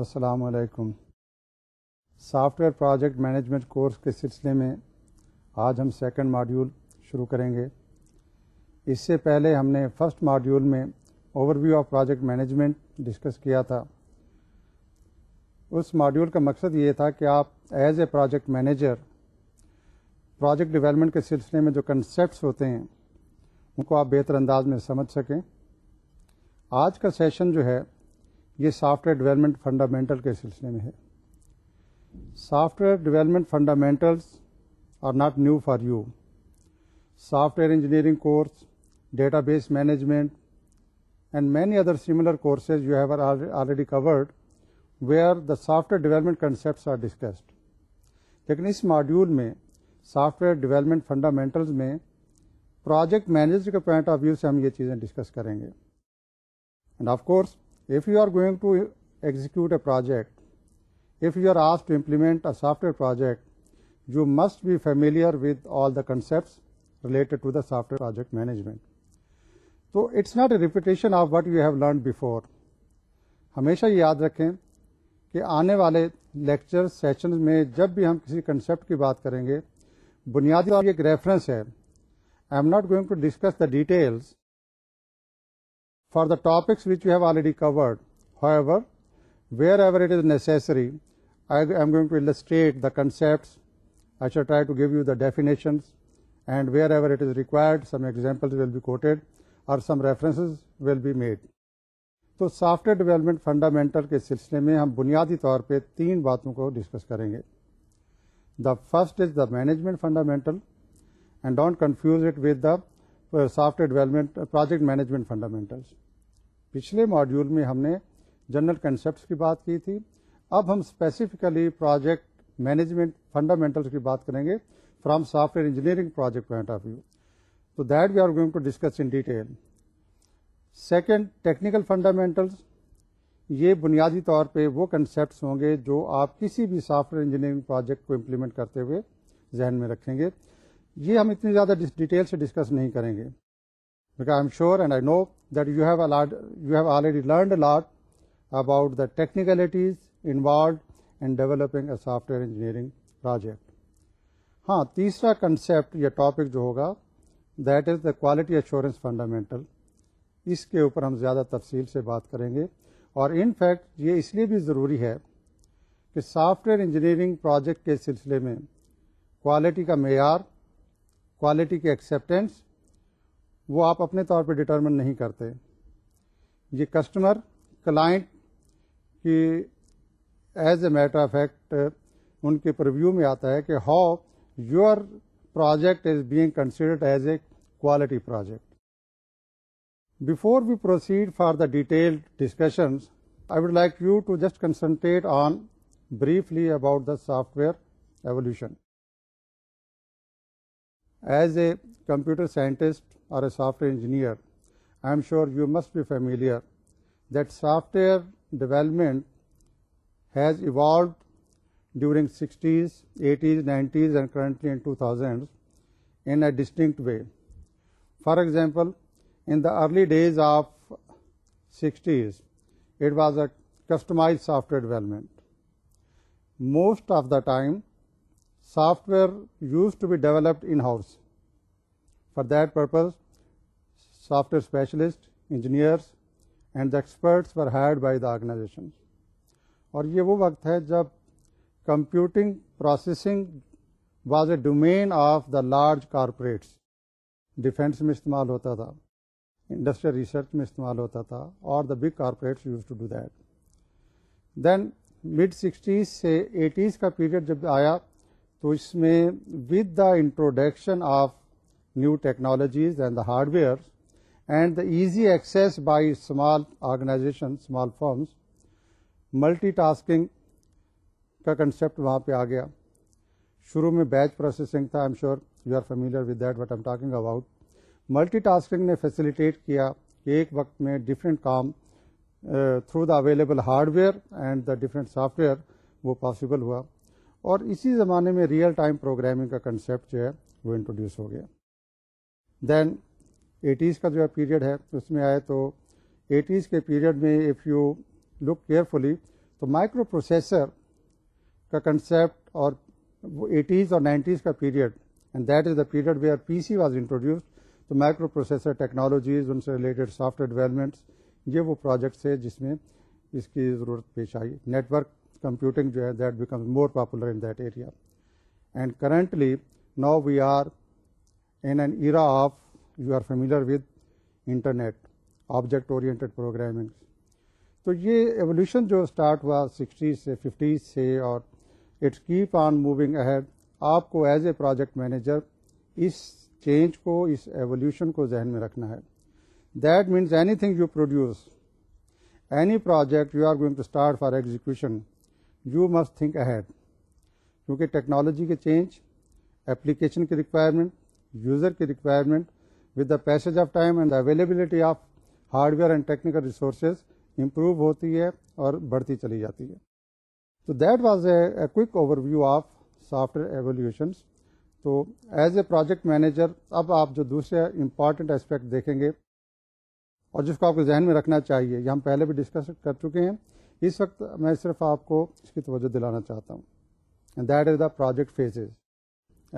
السلام علیکم software project management course کے سلسلے میں آج ہم سیکنڈ ماڈیول شروع کریں گے اس سے پہلے ہم نے فرسٹ ماڈیول میں overview of project management discuss کیا تھا اس ماڈیول کا مقصد یہ تھا کہ آپ as a project manager project development کے سلسلے میں جو کنسیپٹس ہوتے ہیں ان کو آپ بہتر انداز میں سمجھ سکیں آج کا سیشن جو ہے یہ سافٹ ویئر ڈیولپمنٹ فنڈامنٹل کے سلسلے میں ہے software development fundamentals are not new for you software engineering course database management and many other similar courses you have already covered where the software development concepts are discussed لیکن اس module میں software development fundamentals میں project manager کے point of view سے ہم یہ چیزیں discuss کریں گے and of course if you are going to execute a project if you are asked to implement a software project you must be familiar with all the concepts related to the software project management so it's not a repetition of what you have learned before ہمیشہ یہ یاد رکھیں کہ آنے والے lecture sessions میں جب بھی ہم کسی کنسیپٹ کی بات کریں گے بنیادی طور ایک ریفرنس ہے I am not going to discuss the details for the topics which we have already covered. However, wherever it is necessary, I am going to illustrate the concepts. I shall try to give you the definitions and wherever it is required, some examples will be quoted or some references will be made. تو software development fundamental کے سلسلے میں ہم بنیادی طور پہ تین باتوں کو ڈسکس کریں گے the first is the management fundamental and don't confuse it with the software development project management fundamentals پچھلے ماڈیول میں ہم نے جنرل کنسیپٹس کی بات کی تھی اب ہم اسپیسیفکلی پروجیکٹ مینجمنٹ فنڈامنٹلس کی بات کریں گے from software engineering project point of view تو that we are going to discuss in detail second technical fundamentals یہ بنیادی طور پہ وہ کنسیپٹس ہوں گے جو آپ کسی بھی سافٹ ویئر انجینئرنگ پروجیکٹ کو امپلیمنٹ کرتے ہوئے ذہن میں رکھیں گے یہ ہم اتنی زیادہ ڈیٹیل سے ڈسکس نہیں کریں گے because I'm sure and I know that you have already learned learned lot about the technicalities involved in developing a software engineering project ہاں تیسرا کنسیپٹ یا ٹاپک جو ہوگا that is the quality assurance fundamental اس کے اوپر ہم زیادہ تفصیل سے بات کریں گے اور ان فیکٹ یہ اس لیے بھی ضروری ہے کہ سافٹ ویئر انجینئرنگ پروجیکٹ کے سلسلے میں کوالٹی کا معیار کوالٹی کے ایکسیپٹینس وہ آپ اپنے طور پہ ڈٹرمن نہیں کرتے یہ کسٹمر کلائنٹ کی as a matter of fact ان کے پرویو میں آتا ہے کہ how your project is being considered as a quality project before we proceed for the detailed discussions I would like you to just concentrate on briefly about the software evolution as a computer scientist or a software engineer, I am sure you must be familiar that software development has evolved during 60s, 80s, 90s and currently in 2000s in a distinct way. For example, in the early days of 60s, it was a customized software development. Most of the time, software used to be developed in-house. For that purpose, software specialist engineers and the experts for hired by the organization اور یہ وہ وقت ہے جب computing processing was a domain of the large corporates defence میں استعمال ہوتا تھا انڈسٹریل ریسرچ میں استعمال ہوتا تھا اور the big corporates use to do that then mid sixties سے ایٹیز کا پیریڈ جب آیا تو اس میں with the introduction of new technologies and the hardwares and the easy access by small organization small firms multitasking کا concept وہاں پہ آ گیا شروع میں بیچ پروسیسنگ تھا I'm sure you are familiar with that what I'm talking about multitasking نے facilitate کیا کہ ایک وقت میں ڈفرینٹ کام through the available hardware and the different software وہ پاسبل ہوا اور اسی زمانے میں ریئل ٹائم پروگرامنگ کا کنسیپٹ جو ہے وہ انٹروڈیوس ہو گیا دین ایٹیز کا جو ہے پیریڈ ہے اس میں آئے تو ایٹیز کے پیریڈ میں ایف یو لک کیئرفلی تو مائکرو پروسیسر کا کنسیپٹ اور وہ ایٹیز اور نائنٹیز کا period and that is the period where P C was introduced تو مائکرو پروسیسر ٹیکنالوجیز ان سے ریلیٹڈ سافٹ ویئر ڈیولپمنٹس یہ وہ پروجیکٹس ہے جس میں اس کی ضرورت پیش آئی نیٹ ورک کمپیوٹنگ جو ہے that becomes more popular in that area and currently now we are in an era of you are familiar with internet object oriented programming تو یہ ایولیوشن جو اسٹارٹ ہوا سکسٹیز سے ففٹیز سے اور it's keep on moving ahead آپ کو as a project manager اس چینج کو اس ایولیوشن کو ذہن میں رکھنا ہے that means anything you produce any project you are going to start for execution you must think ahead کیونکہ ٹیکنالوجی کے چینج اپلیکیشن کی ریکوائرمنٹ یوزر کی requirement with the passage of time and availability of hardware and technical resources improve ہوتی ہے اور بڑھتی چلی جاتی ہے تو that was a quick overview of software evolutions تو ایز اے پروجیکٹ مینیجر اب آپ جو دوسرے امپارٹنٹ اسپیکٹ دیکھیں گے اور جس کو آپ کو ذہن میں رکھنا چاہیے یہ ہم پہلے بھی ڈسکس کر چکے ہیں اس وقت میں صرف آپ کو اس کی توجہ دلانا چاہتا ہوں that is the project phases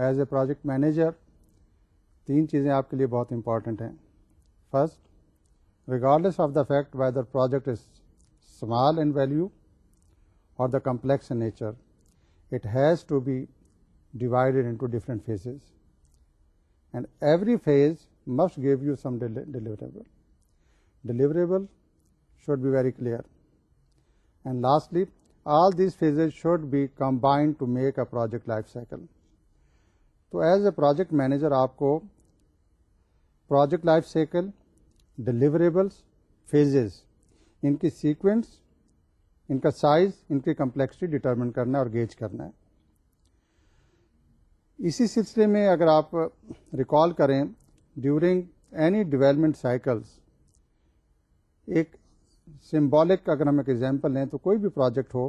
as a project manager تین چیزیں آپ کے لیے بہت امپارٹینٹ ہیں first regardless of the fact whether project is small in value اور the complex in nature it has to be divided into different phases and every phase must give you some deliverable deliverable should be very clear and lastly all these phases should be combined to make a project life cycle تو as a project manager آپ کو project life cycle deliverables phases ان کی sequence ان کا size ان کی complexity determine کرنا ہے اور گیج کرنا ہے اسی سلسلے میں اگر آپ ریکال کریں ڈیورنگ اینی ڈیولپمنٹ سائیکلس ایک سمبولک اگر ہم ایک ایگزامپل لیں تو کوئی بھی پروجیکٹ ہو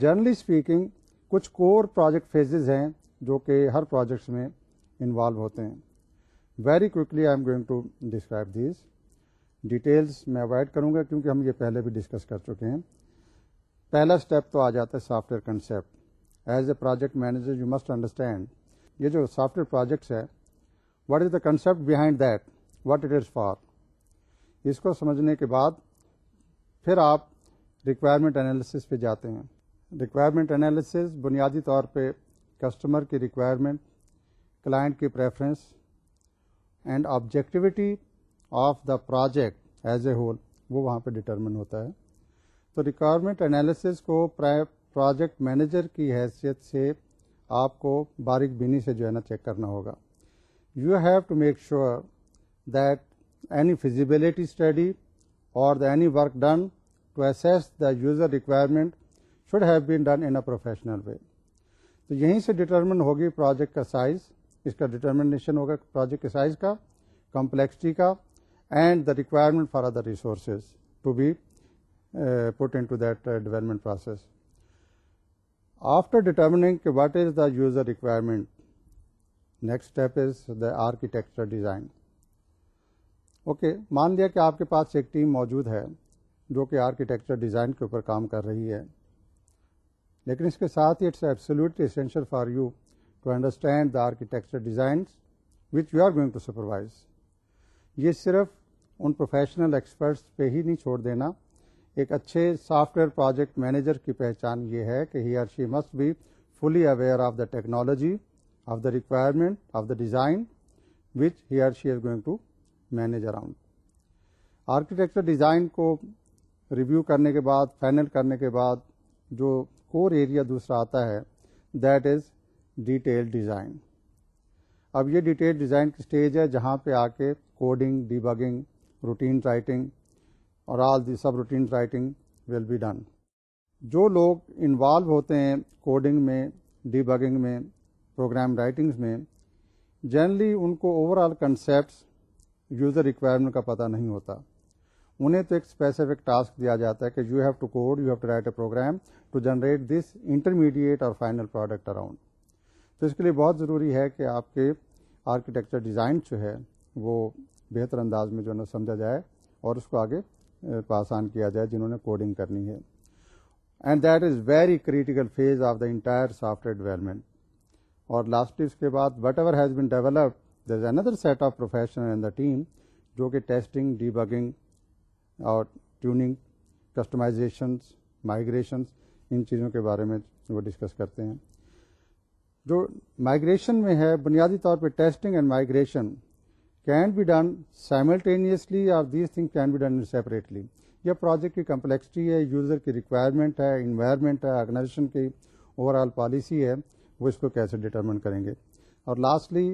جرنلی اسپیکنگ کچھ کور پروجیکٹ فیزز ہیں جو کہ ہر پروجیکٹس میں انوالو ہوتے ہیں very quickly I am going to describe these details میں اوائڈ کروں گا کیونکہ ہم یہ پہلے بھی ڈسکس کر چکے ہیں پہلا اسٹیپ تو آ جاتا ہے software concept as a project manager you must understand یہ جو سافٹ ویئر پروجیکٹس ہے what is the concept behind that what it is for اس کو سمجھنے کے بعد پھر آپ ریکوائرمنٹ انالیسس پہ جاتے ہیں ریکوائرمنٹ انالیسز بنیادی طور پہ کسٹمر کی ریکوائرمنٹ کلائنٹ کی preference and objectivity of the project as a whole وہ وہاں پہ ڈٹرمن ہوتا ہے تو ریکوائرمنٹ انالیسز کو پروجیکٹ مینیجر کی حیثیت سے آپ کو باریک بینی سے جو ہے نا چیک کرنا ہوگا you have to make sure that any feasibility study or the any work done to assess the user requirement should have been done in a professional way تو یہیں سے ڈٹرمن ہوگی پروجیکٹ کا سائز اس کا determination ہوگا project size کا complexity کا and the requirement for other resources to be put into that development process after determining کہ what is the user requirement next step is the architecture design okay مان لیا کہ آپ کے پاس ایک team موجود ہے جو کہ آرکیٹیکچر ڈیزائن کے اوپر کام کر رہی ہے لیکن اس کے ساتھ ہی it's absolute essential for you to understand the architecture designs which you are going to supervise یہ صرف ان پروفیشنل ایکسپرٹس پہ ہی نہیں چھوڑ دینا ایک اچھے سافٹ ویئر پروجیکٹ مینیجر کی پہچان یہ ہے کہ he or she must be fully aware of the technology of the requirement of the design which he or she is going to manage around architecture design کو review کرنے کے بعد final کرنے کے بعد جو کور ایریا دوسرا آتا ہے دیٹ از ڈیٹیل ڈیزائن اب یہ ڈیٹیل ڈیزائن کی اسٹیج ہے جہاں پہ آ کے coding debugging routine writing اور all the subroutine writing will be done جو لوگ انوالو ہوتے ہیں کوڈنگ میں ڈی بگنگ میں پروگرام رائٹنگس میں جنرلی ان کو overall concepts user requirement کا پتہ نہیں ہوتا انہیں تو ایک اسپیسیفک ٹاسک دیا جاتا ہے کہ you have to code you have to write a program to generate this intermediate اور فائنل پروڈکٹ اراؤنڈ تو اس کے لیے بہت ضروری ہے کہ آپ کے آرکیٹیکچر ڈیزائن جو ہے وہ بہتر انداز میں جو ہے نا سمجھا جائے اور اس کو آگے آسان کیا جائے جنہوں نے کوڈنگ کرنی ہے and that is very critical phase of the entire software development اور لاسٹلی اس کے بعد whatever has been develop there اندر set of in and team جو کہ ٹیسٹنگ ڈی بگنگ اور ٹیوننگ کسٹمائزیشنس مائگریشنس ان چیزوں کے بارے میں وہ ڈسکس کرتے ہیں جو مائگریشن میں ہے بنیادی طور پہ testing and migration can be done simultaneously اور these thing can be done separately یہ پروجیکٹ کی کمپلیکسٹی ہے یوزر کی ریکوائرمنٹ ہے انوائرمنٹ ہے آرگنائزیشن کی اوور آل پالیسی ہے وہ اس کو کیسے ڈیٹرمن کریں گے اور lastly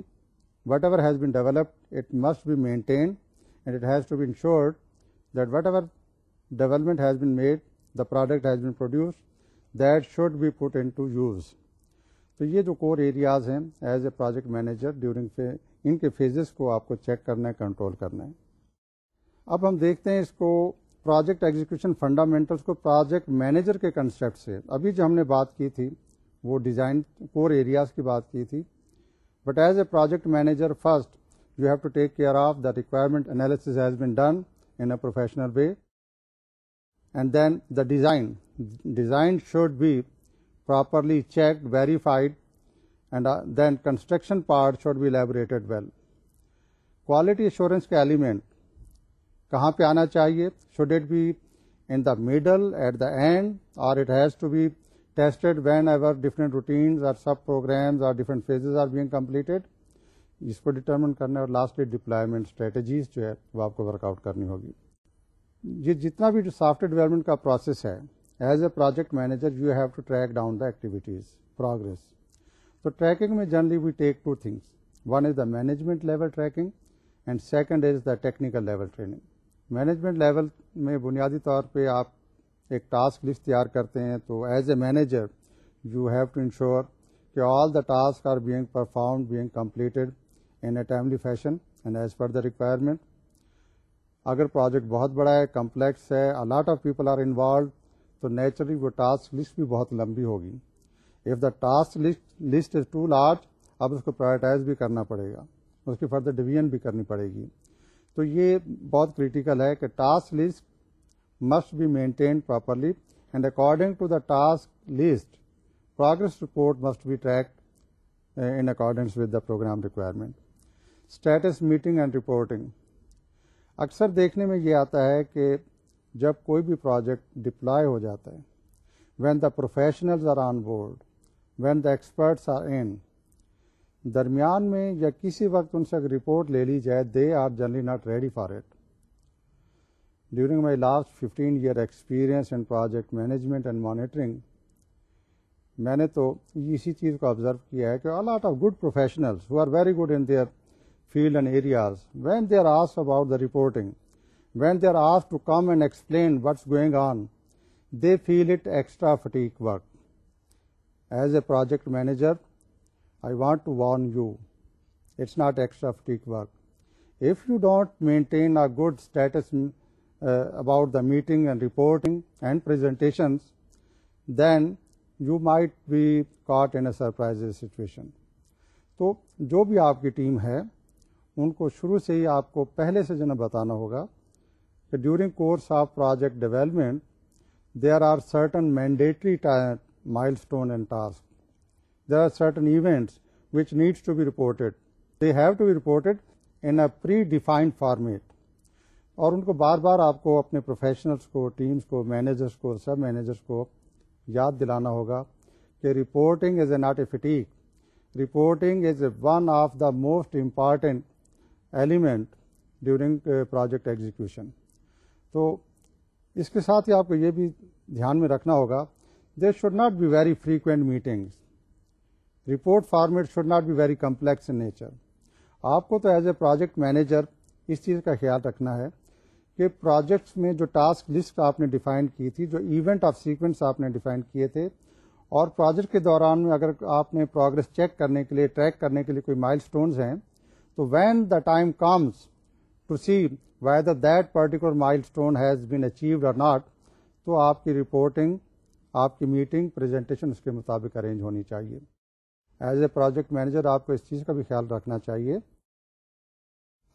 whatever has been developed it must be maintain and it has to be ensured that whatever development has been made the product has been produce that should be put into use تو یہ جو core areas ہیں as a project manager during ان کے phases کو آپ کو check کرنا ہے کنٹرول کرنا ہے اب ہم دیکھتے ہیں اس کو پروجیکٹ ایگزیکیوشن فنڈامنٹلس کو پروجیکٹ مینیجر کے کنسیپٹ سے ابھی جو ہم نے بات کی تھی وہ ڈیزائن کور ایریاز کی بات کی تھی but as a project manager first you have to take care of the requirement analysis has been done in a professional way and then the design design should be properly checked verified and then construction part should be elaborated well quality insurance کے element کہاں پہ آنا چاہیے should it be in the middle at the end اور it has to be test when over different routine اس کو determine کرنا اور لاسٹلی ڈپلائمنٹ اسٹریٹجیز جو ہے وہ آپ کو ورک آؤٹ کرنی ہوگی یہ جتنا بھی جو سافٹ ویئر ڈیولپمنٹ کا پروسیس ہے as a project manager you have to track down the activities progress تو ٹریکنگ میں generally we take two things one is the management level tracking and second is the technical level training management level میں بنیادی طور پہ آپ ایک task list تیار کرتے ہیں تو as a manager you have to ensure کہ all the task are being perform being completed in a timely fashion and as per the requirement اگر پروجیکٹ بہت بڑا ہے کمپلیکس ہے a lot of people are involved تو naturally وہ task list بھی بہت لمبی ہوگی if the task list list is too large اب اس کو پرائرٹائز بھی کرنا پڑے گا اس کی فردر ڈویژن بھی کرنی پڑے گی تو یہ بہت کریٹیکل ہے کہ task list must be maintain properly and according to the task list progress report must be tracked in accordance with the program requirement status meeting and reporting اکثر دیکھنے میں یہ آتا ہے کہ جب کوئی بھی پروجیکٹ ڈپلائے ہو جاتا ہے when the professionals are on board when the experts are in درمیان میں یا کسی وقت ان سے اگر رپورٹ لے لی جائے they are generally not ready for it during my last fifteen year experience in project management and monitoring میں نے تو اسی چیز کو آبزرو کیا ہے کہ a lot of good who are very good in their field and areas when they are as about the reporting when they are of to come and explain what's going on they feel it extra fatigue work as a project manager I want to warn you it's not extra fatigue work if you don't maintain a good status about the meeting and reporting and presentation then you might be caught in a surprise situation تو جو بھی آپ کی team ہے ان کو شروع سے ہی آپ کو پہلے سے جو نا بتانا ہوگا کہ during course of project development there are certain mandatory milestone and task there are certain events which needs to be reported they have to be reported in a predefined format اور ان کو بار بار آپ کو اپنے professionals کو teams کو مینیجرس کو سب مینیجرس کو یاد دلانا ہوگا کہ reporting is a not a fatigue reporting is a one of the most important element during project execution تو اس کے ساتھ ہی آپ کو یہ بھی دھیان میں رکھنا ہوگا they should not be very frequent meetings report format should not be very complex in nature آپ کو تو ایز اے پروجیکٹ مینیجر اس چیز کا خیال رکھنا ہے کہ پروجیکٹس میں جو ٹاسک لسٹ آپ نے ڈیفائن کی تھی جو ایونٹ آف سیکوینس آپ نے ڈیفائن کیے تھے اور پروجیکٹ کے دوران میں اگر آپ نے پروگرس چیک کرنے کے لیے ٹریک کرنے کے لیے کوئی مائل اسٹونز ہیں تو when the time comes to see whether that milestone has stone achieved achieved not تو آپ کی رپورٹنگ آپ کی میٹنگ پریزنٹیشن اس کے مطابق ارینج ہونی چاہیے ایز اے پروجیکٹ مینیجر آپ کو اس چیز کا بھی خیال رکھنا چاہیے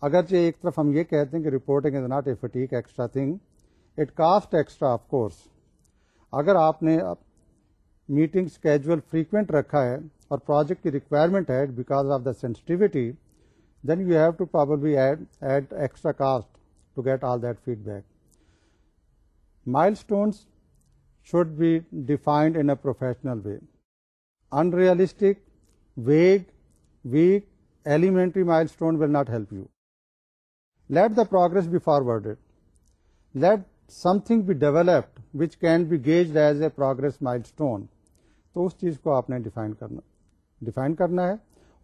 اگرچہ ایک طرف ہم یہ کہتے ہیں کہ reporting is not a fatigue extra thing it cost extra of course اگر آپ نے میٹنگس کیجول فریکوینٹ رکھا ہے اور پروجیکٹ کی ریکوائرمنٹ ہے because of the sensitivity then you have to power add at extra cost to get all that feedback milestones should be defined in a professional way unrealistic vague weak elementary milestone will not help you let the progress be forward let something be developed which can be gauged as a progress milestone تو اس چیز کو آپ نے define کرنا define کرنا ہے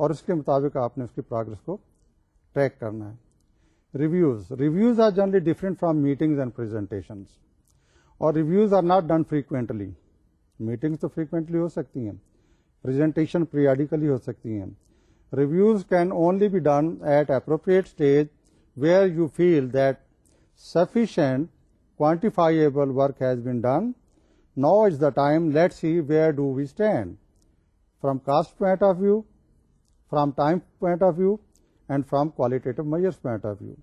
اور اس کے مطابق آپ نے اس کی پروگرس کو ٹریک کرنا ہے reviews reviews are generally different from meetings and presentations اور reviews are not done frequently meetings تو فریکوینٹلی ہو سکتی ہیں پریزنٹیشن پریڈیکلی ہو سکتی ہیں reviews can only be done at appropriate stage where you feel that sufficient quantifiable work has been done now is the time let see where do we stand from cost point of view from time point of view and from qualitative measures point of view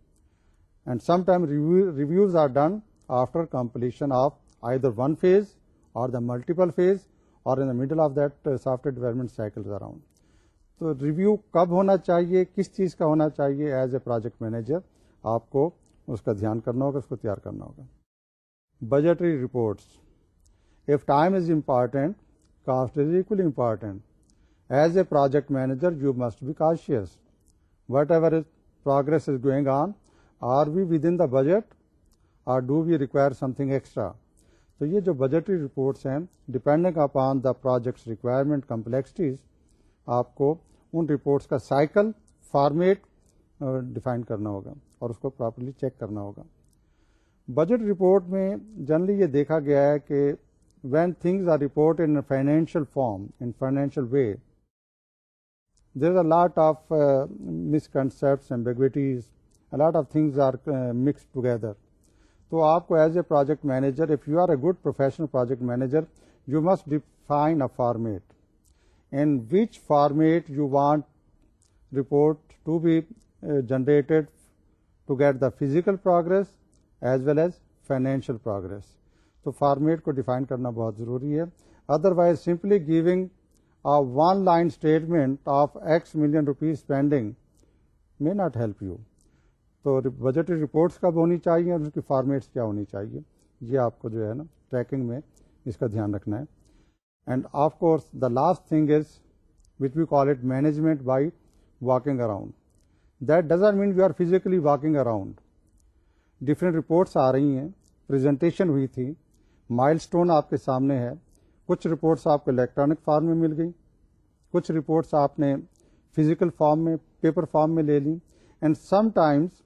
and some time reviews are done after completion of either one phase or the multiple phase or in the middle of that software development cycle around تو review کب ہونا چاہیے کس چیز کا ہونا چاہیے as a project manager آپ کو اس کا دھیان کرنا ہوگا اس کو تیار کرنا ہوگا budgetary reports if time is important cost is equally important as a project manager you must be cautious whatever progress is going on are we within the budget or do we require something extra تو یہ جو budgetary reports ہیں depending upon the projects requirement complexities آپ کو ان reports کا cycle format define کرنا ہوگا اور اس کو پراپرلی چیک کرنا ہوگا بجٹ رپورٹ میں جنرلی یہ دیکھا گیا ہے کہ when things are report in financial form in financial way there is a lot of misconceptions of things are mix together تو آپ کو as a project manager if you are a good professional project manager you must define a format which which format you want report to be generated to get the physical progress as well as financial progress. تو format کو define کرنا بہت ضروری ہے otherwise simply giving a one line statement of X million rupees pending میں not help you تو budget reports کب ہونی چاہیے اور اس کی فارمیٹس کیا ہونی چاہیے یہ آپ کو جو ہے نا ٹریکنگ میں اس کا دھیان رکھنا ہے and of course the last thing is which we call it management by walking around that doesn't mean we've are physically walking around different reports آ رہی ہیں پریزنٹیشن ہوئی تھی مائل اسٹون آپ کے سامنے ہے کچھ رپورٹس آپ کو الیکٹرانک فارم میں مل گئیں کچھ رپورٹس آپ نے فزیکل فارم میں پیپر فارم میں لے لیں and sometimes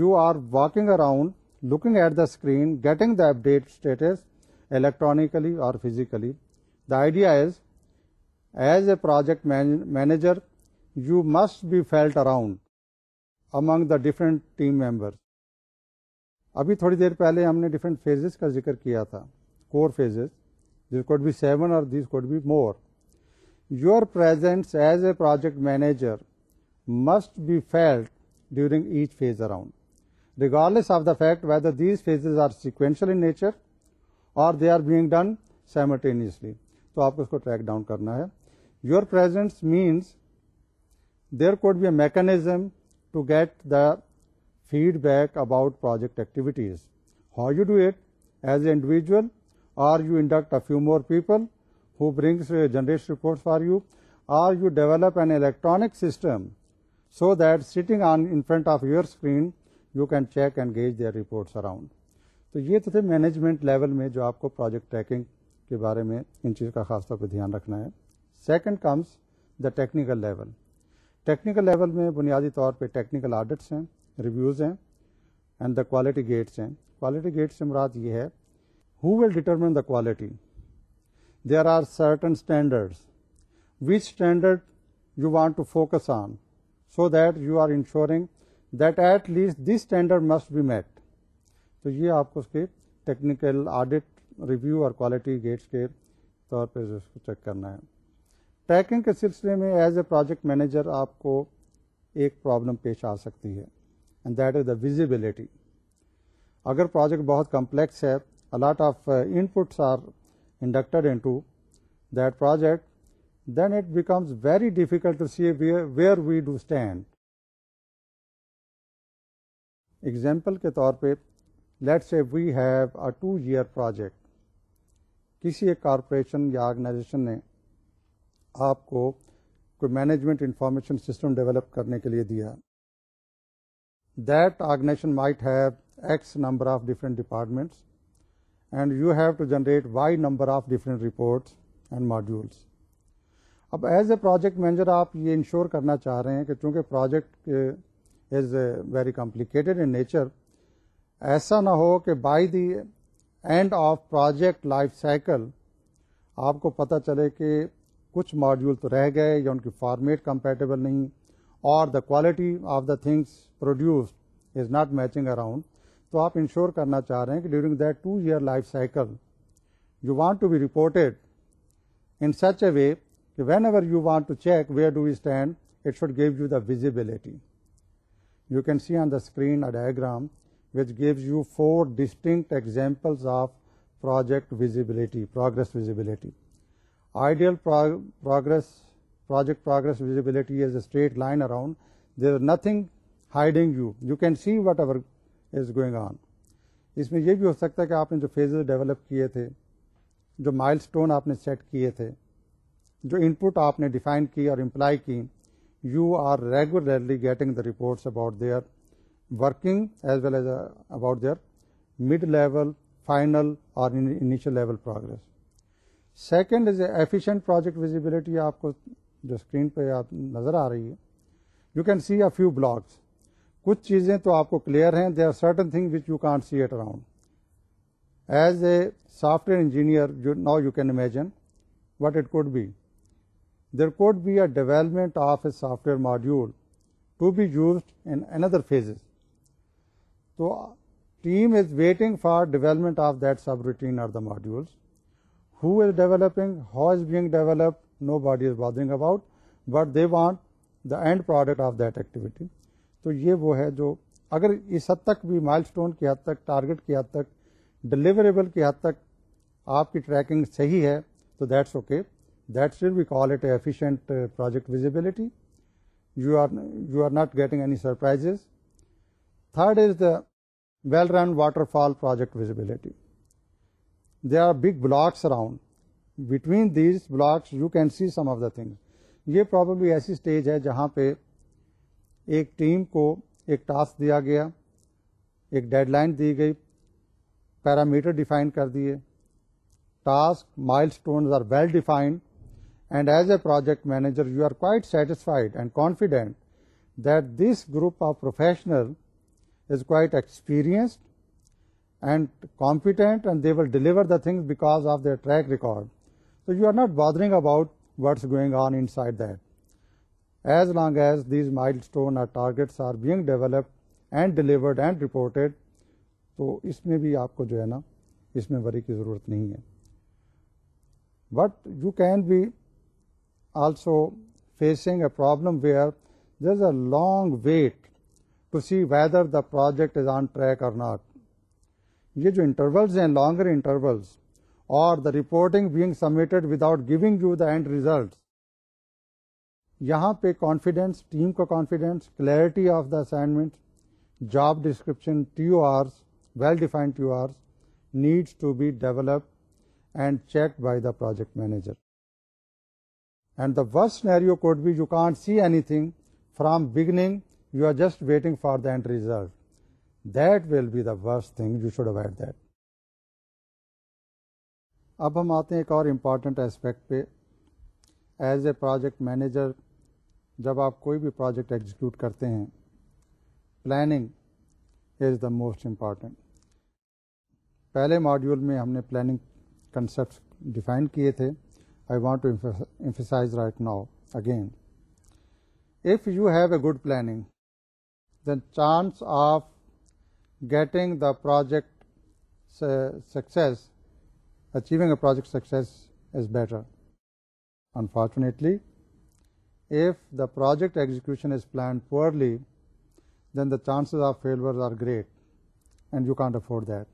you are walking around looking at the screen getting the update status electronically اور physically the idea is as a project manager you must be felt around among the different team members ابھی تھوڑی دیر پہلے ہم نے different phases کا ذکر کیا تھا core phases this could be seven or these could be more your presence as a project manager must be felt during each phase around regardless of the fact whether these phases are sequential in nature or they are being done simultaneously تو آپ کو اس کو track down کرنا ہے your presence means there could be a mechanism to get the feedback about project activities how you do it as a individual are you induct more people who brings generate report for you are you develop an electronic system so that sitting on in front of your screen you can check and gauge their reports around تو یہ تو تھے management level میں جو آپ کو project tracking کے بارے میں ان چیز کا خاص طور پہ دھیان رکھنا ہے second comes the technical level technical level میں بنیادی طور پہ ٹیکنیکل آڈٹس ہیں ریویوز ہیں اینڈ دا کوالٹی گیٹس ہیں کوالٹی گیٹ سے مراد یہ ہے who will determine the quality there are certain standard which standard you want to focus on so that you are ensuring that at least this standard must be met تو یہ آپ کو اس کے ٹیکنیکل آڈٹ ریویو اور quality gates کے طور پہ اس کو چیک کرنا ہے ٹریکنگ کے سلسلے میں ایز اے پروجیکٹ مینیجر آپ کو ایک پرابلم پیش آ سکتی ہے and that is the visibility اگر پروجیکٹ بہت کمپلیکس ہے lot of inputs are inducted into to project, then it becomes very difficult to see where where we do stand example کے طور پہ late say we have a two year project کسی ایک corporation یا organization نے آپ کو کوئی مینجمنٹ انفارمیشن سسٹم ڈیولپ کرنے کے لیے دیا that organization might have X number of different departments and you have to generate Y number of different reports and modules اب ایز اے پروجیکٹ مینیجر آپ یہ انشور کرنا چاہ رہے ہیں کہ چونکہ project is very complicated in nature ایسا نہ ہو کہ by the end of project life cycle آپ کو پتہ چلے کہ کچھ ماڈیول تو رہ گئے یا ان کی فارمیٹ کمپیٹیبل نہیں اور the quality of the things produce is not matching around تو آپ انشور کرنا چاہ رہے ہیں کہ during that two year life cycle you want to be reported in such a way کہ whenever you want to check where do you stand it should give you the visibility you can see on the screen a diagram which gives you four distinct examples of project visibility progress visibility ideal progress project progress visibility is a straight line around there are nothing hiding you you can see whatever is going on اس میں یہ بھی ہو سکتا ہے کہ آپ نے جو فیزز ڈیولپ کیے تھے جو مائل اسٹون آپ نے سیٹ کیے تھے جو ان پٹ آپ نے ڈیفائن کی اور امپلائی کی you are regularly getting the reports about their working as well as about their mid level final اور initial level progress second is a efficient project visibility آپ کو جو اسکرین پہ آپ نظر آ رہی ہے you can see a few blocks کچھ چیزیں تو آپ کو کلیئر ہیں they are certain thing which you can't see at around as a software engineer now you can imagine what it could be there could be a development of a software module to be used in اندر phases تو team is waiting for development of that subroutine or the modules who is developing how is being develop nobody is bothering about but they want the end product of that activity تو یہ وہ ہے جو اگر اس حد تک بھی مائل اسٹون کی حد تک ٹارگیٹ کی حد تک ڈلیوریبل کی حد تک آپ کی ٹریکنگ صحیح ہے تو that's okay that's will be call it efficient project visibility you are you are not getting any surprises third is the well run waterfall project visibility they are big blocks around between these blocks you can see some of the thing یہ problem ایسی stage ہے جہاں پہ ایک team کو ایک task دیا گیا ایک ڈیڈ لائن دی گئی پیرامیٹر ڈیفائن کر دیے task milestones are well defined and as a project manager you are quite satisfied and confident that this group of professional is quite experienced and confident and they will deliver the thing because of their track record so you are not bothering about what's going on inside that as long as these milestone are targets are being developed and delivered and reported تو اس میں بھی آپ کو جو ہے نا اس میں وری کی ضرورت نہیں ہے but you can be also facing a problem where there is a long wait to see whether the project is on track or not یہ جو انٹرولز ہیں longer intervals or the reporting being without giving you the end results یہاں پہ confidence team کا confidence clarity of the assignment job description T O آرس well defined T O آرس needs to be develop and check by the project manager and the worst scenario could be you can't see anything from beginning you are just waiting for the end result that will be the worst thing you should avoid that اب ہم آتے ہیں ایک اور important aspect پہ as a project manager جب آپ کوئی بھی پروجیکٹ ایگزیکیوٹ کرتے ہیں planning is the most important پہلے ماڈیول میں ہم نے پلاننگ کنسیپٹ ڈیفائن کیے تھے I want to emphasize right now again if you have a good planning then chance of getting the project success achieving a project success is better unfortunately if the project execution is planned poorly then the chances of fail are great and you can't afford that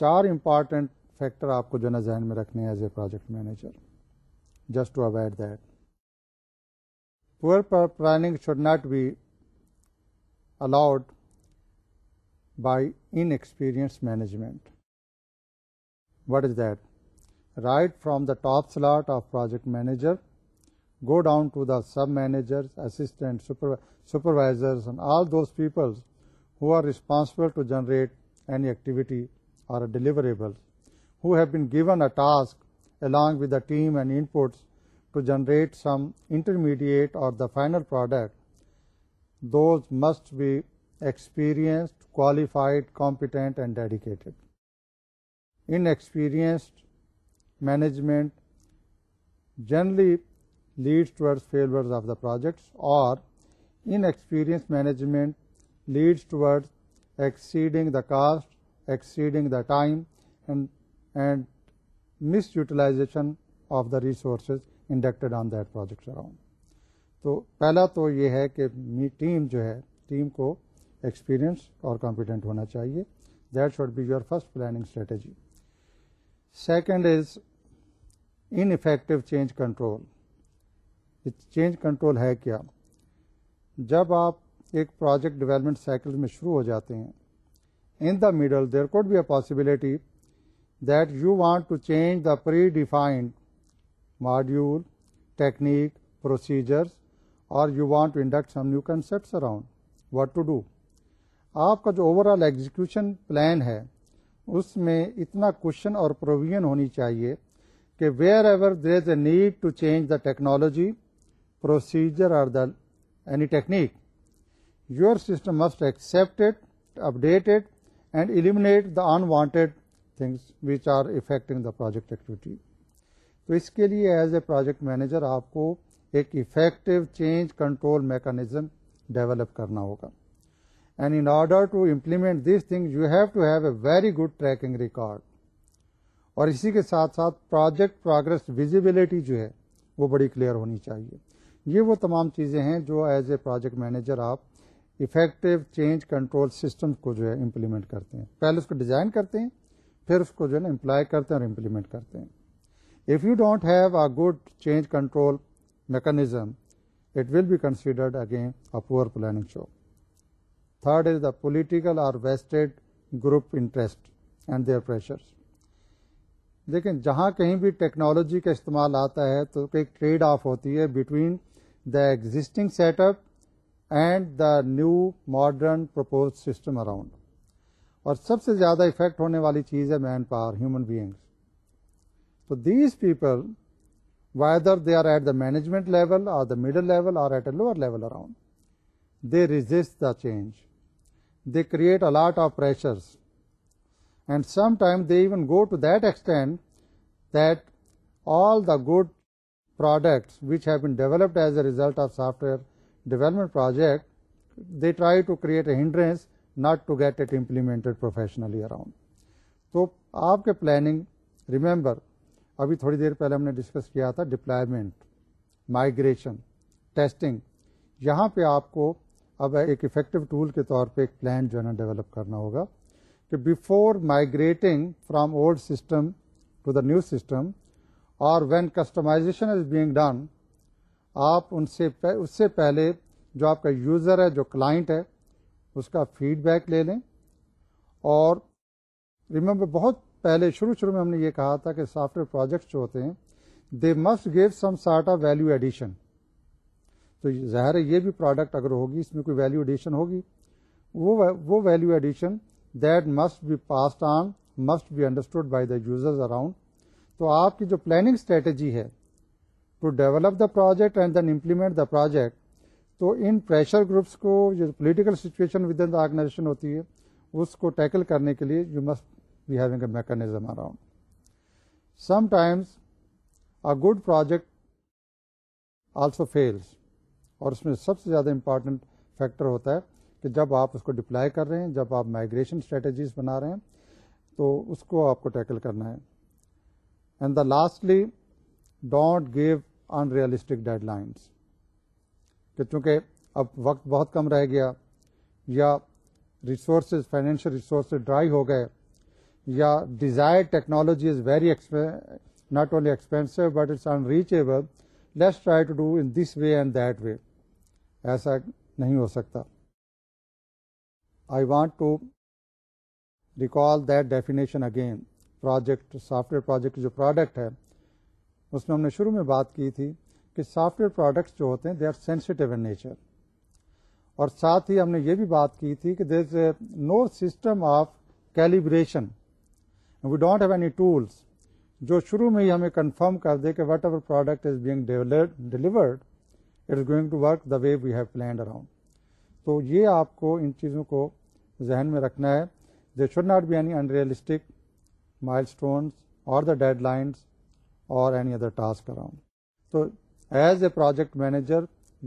چار important factor آپ کو جو ہے نا ذہن میں رکھنے ہیں as a project manager just to avoid that poor planning should not be allowed by inexperience management what is that right from the top slot of project manager go down to the sub-managers, assistants, supervisors, and all those people who are responsible to generate any activity or a deliverable, who have been given a task along with the team and inputs to generate some intermediate or the final product. Those must be experienced, qualified, competent, and dedicated. Inexperienced management generally lead toward failures of the projects اور inexperience management leads towards exceeding the cost exceeding the time and misutilization of the resources inducted on that projects تو پہلا تو یہ ہے کہ team جو ہے team کو ایکسپیرئنس اور کانفیڈنٹ ہونا چاہیے that should be your first planning strategy second is ineffective change control change control ہے کیا جب آپ ایک پروجیکٹ ڈیولپمنٹ سائیکل میں شروع ہو جاتے ہیں in the middle there could be a possibility that you want to change the predefined module technique procedures or you want to induct some new concepts around what to do آپ کا جو overall execution plan ہے اس میں اتنا caution اور provision ہونی چاہیے کہ wherever there is a need to change the technology procedure or the any technique your system must it update it and eliminate the unwanted things which are affecting the project activity تو اس کے لیے as a project manager آپ کو ایک effective change control mechanism develop کرنا ہوگا and in order to implement this thing you have to have a very good tracking record اور اسی کے ساتھ ساتھ پروجیکٹ پروگرس ویزیبلٹی جو ہے وہ بڑی کلیئر ہونی چاہیے یہ وہ تمام چیزیں ہیں جو ایز اے پروجیکٹ مینیجر آپ افیکٹو چینج کنٹرول سسٹم کو جو ہے امپلیمنٹ کرتے ہیں پہلے اس کو ڈیزائن کرتے ہیں پھر اس کو جو ہے نا امپلائی کرتے ہیں اور امپلیمنٹ کرتے ہیں if you don't have a good change control mechanism it will be considered again a poor planning show third is the political or vested group interest and their pressures دیکھیں جہاں کہیں بھی technology کا استعمال آتا ہے تو ایک ٹریڈ آف ہوتی ہے between the existing set up and the new modern system around اور سب سے زیادہ افیکٹ ہونے والی چیز ہے مین پاور ہیومن بیئنگ تو these people whether they are at the management level the middle level around they resist the change they create a lot of pressures and some time they even go to that extend that all the good products which have been developed as a result of software development project they try to create a hindrance not to get it implemented professionally around تو آپ کے planning remember ابھی تھوڑی دیر پہلے ہم نے discuss کیا تھا ڈپلائمنٹ مائیگریشن ٹیسٹنگ یہاں پہ آپ کو اب ایک افیکٹو ٹول کے طور پہ ایک پلان جو ہے نا ڈیولپ کرنا ہوگا کہ before migrating from old system to the new system اور when customization is being done آپ ان سے اس سے پہلے جو آپ کا یوزر ہے جو کلائنٹ ہے اس کا فیڈ بیک لے لیں اور ریمبر بہت پہلے شروع شروع میں ہم نے یہ کہا تھا کہ سافٹ ویئر پروجیکٹس جو ہوتے ہیں they must give some sort of value addition تو ظاہر ہے یہ بھی پروڈکٹ اگر ہوگی اس میں کوئی ویلیو ایڈیشن ہوگی وہ value addition that must be passed on must be understood by the users around تو آپ کی جو پلاننگ اسٹریٹجی ہے to develop the project and then implement the project تو ان پریشر گروپس کو جو political situation within the organization ہوتی ہے اس کو ٹیکل کرنے کے لیے you must be having a mechanism around sometimes a good project also fails اور اس میں سب سے زیادہ امپارٹنٹ فیکٹر ہوتا ہے کہ جب آپ اس کو ڈپلائی کر رہے ہیں جب آپ مائگریشن اسٹریٹجیز بنا رہے ہیں تو اس کو آپ کو ٹیکل کرنا ہے and the lastly don't give unrealistic deadlines کہ چونکہ اب وقت بہت کم رہ گیا یا ریسورسز فائنینشیل ریسورسز ڈرائی ہو گئے یا Dzire technology is very not only expensive but it's unreachable let's try to do in this way and that way ایسا نہیں ہو سکتا I want to recall that definition again project software project جو product ہے اس میں ہم نے شروع میں بات کی تھی کہ سافٹ ویئر پروڈکٹس جو ہوتے ہیں they are sensitive in nature اور ساتھ ہی ہم نے یہ بھی بات کی تھی کہ there is a no system of calibration we don't have any tools جو شروع میں ہی ہمیں کنفرم کر دے کہ whatever product is being delivered it is going to work the way we have planned around تو یہ آپ کو ان چیزوں کو ذہن میں رکھنا ہے they should not be any unrealistic milestones اور دا ڈیڈ لائنس اور اینی ادر ٹاسک اراؤنڈ تو as a project manager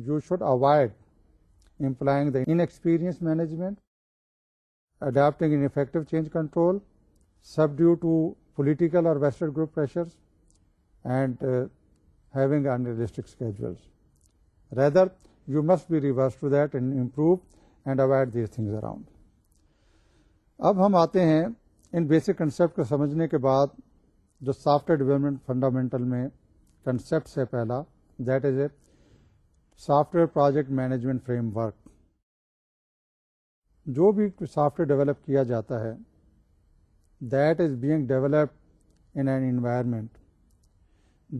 you should avoid employing inexperience management adapting ineffective change control سب due to political اور western group pressures and having schedules rather you must be reverse to that and improve and avoid these things around اب ہم آتے ہیں ان basic concept کو سمجھنے کے بعد جو سافٹ ویئر ڈیولپمنٹ فنڈامنٹل میں کنسیپٹ سے پہلا that is a software project management framework جو بھی سافٹ ویئر ڈیولپ کیا جاتا ہے that is being developed in an environment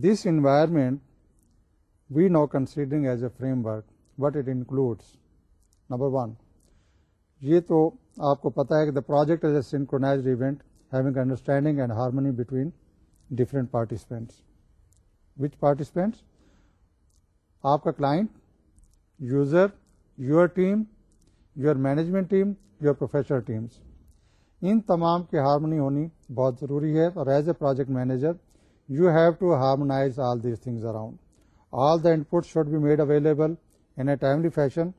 this environment we know considering as a framework what it includes number one یہ تو آپ کو پتا ہے کہ the project is a synchronize event having understanding and harmony between different participants which participants آپ کا client user your team your management team your professional teams ان تمام کی ہارمونی ہونی بہت ضروری ہے اور as a project manager you have to harmonize all these things around all the input should be made available in a timely fashion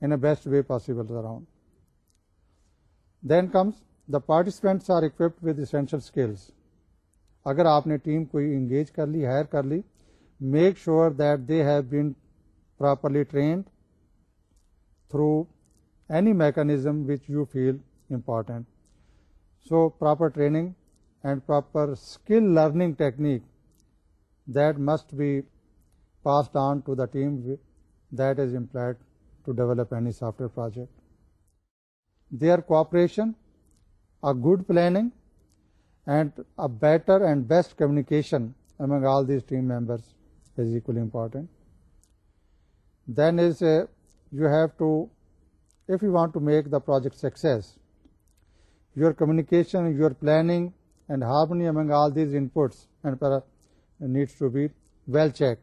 in a best way possible around then comes the participants are equipped with essential skills اگر آپ نے team کوئی engage کر لی hire کر لی make sure that they have been properly trained through any mechanism which you feel important so proper training and proper skill learning technique that must be passed on to the team that is employed to develop any software project their cooperation, a good planning, and a better and best communication among all these team members is equally important. Then is uh, you have to, if you want to make the project success, your communication, your planning, and harmony among all these inputs and needs to be well checked.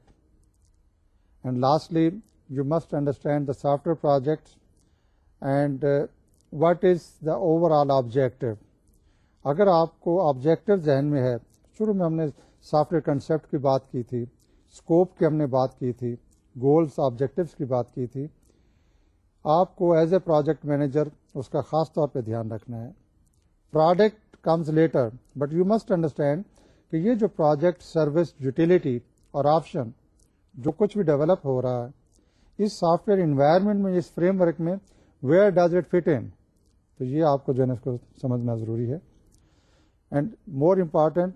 And lastly, you must understand the software projects and uh, what is the overall objective اگر آپ کو objective ذہن میں ہے شروع میں ہم نے سافٹ ویئر کنسیپٹ کی بات کی تھی اسکوپ کی ہم نے بات کی تھی گولس آبجیکٹیوس کی بات کی تھی آپ کو ایز اے پروجیکٹ مینیجر اس کا خاص طور پہ دھیان رکھنا ہے product comes later but you must understand کہ یہ جو پروجیکٹ سروس یوٹیلیٹی اور آپشن جو کچھ بھی ڈیولپ ہو رہا ہے اس سافٹ ویئر انوائرمنٹ میں اس فریم ورک میں where does it fit in تو یہ آپ کو جو ہے نا اس کو سمجھنا ضروری ہے and more important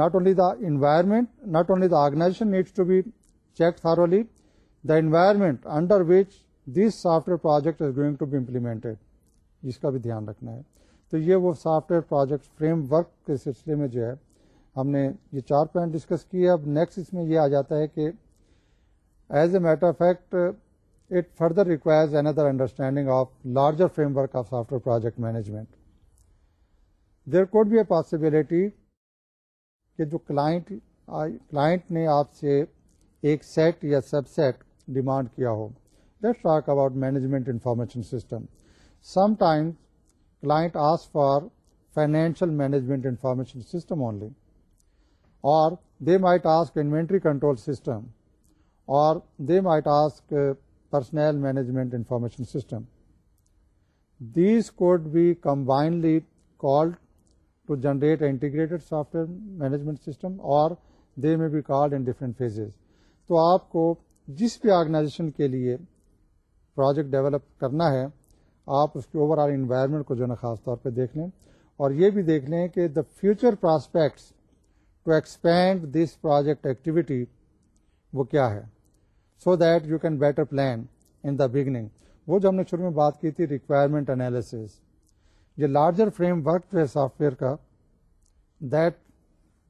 not only the environment not only the organization needs to be check thoroughly the environment under which this software project is going to be implemented اس کا بھی دھیان رکھنا ہے تو یہ وہ software project framework کے سلسلے میں جو ہے ہم نے یہ چار پوائنٹ ڈسکس کیے اب نیکسٹ اس میں یہ آ جاتا ہے کہ as a matter of fact it further requires another understanding of larger framework of software project management there could be a possibility کہ جو کلائنٹ کلائنٹ نے آپ سے ایک سیٹ یا سب سیٹ ڈیمانڈ کیا ہو let talk about management information system sometimes client ask for financial management information system only اور they might ask inventory control system اور they might ask personnel management information system these could be combinely called to generate integrated software management system اور they may be called in different phases تو آپ کو جس بھی organization کے لیے project develop کرنا ہے آپ اس کے اوور آل انوائرمنٹ کو جو ہے خاص طور پہ دیکھ لیں اور یہ بھی دیکھ لیں کہ the future prospects to expand this project activity وہ کیا ہے so that you can better plan in the beginning وہ جو ہم نے شروع میں بات کی تھی ریکوائرمنٹ انالیسز یہ لارجر فریم ورک جو ہے سافٹ ویئر کا that